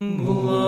我。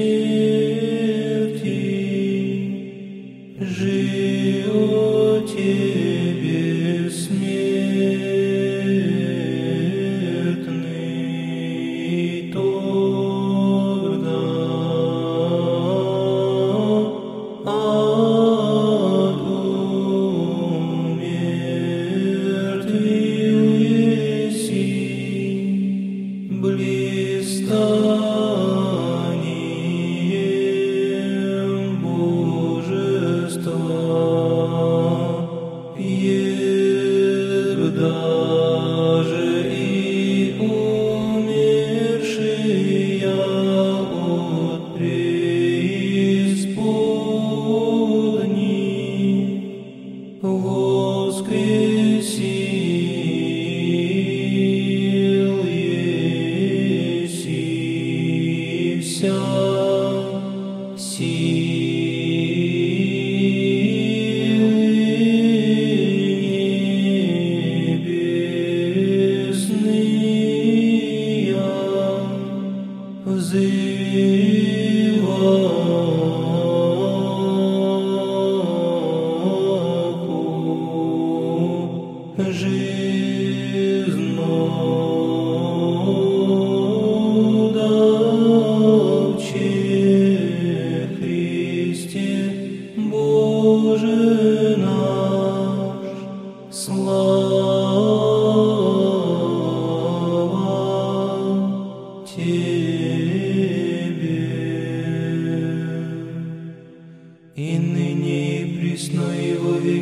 все.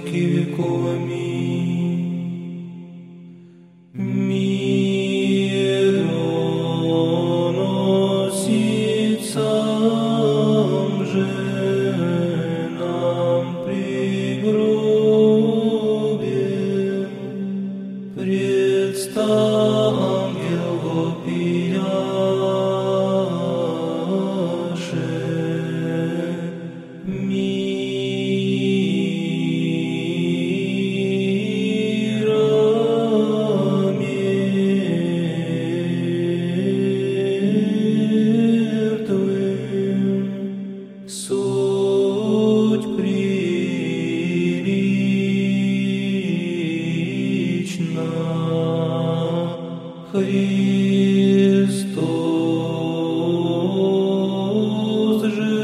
que ficou a mim. Христос же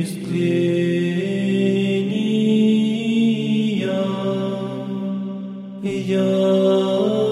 истления, я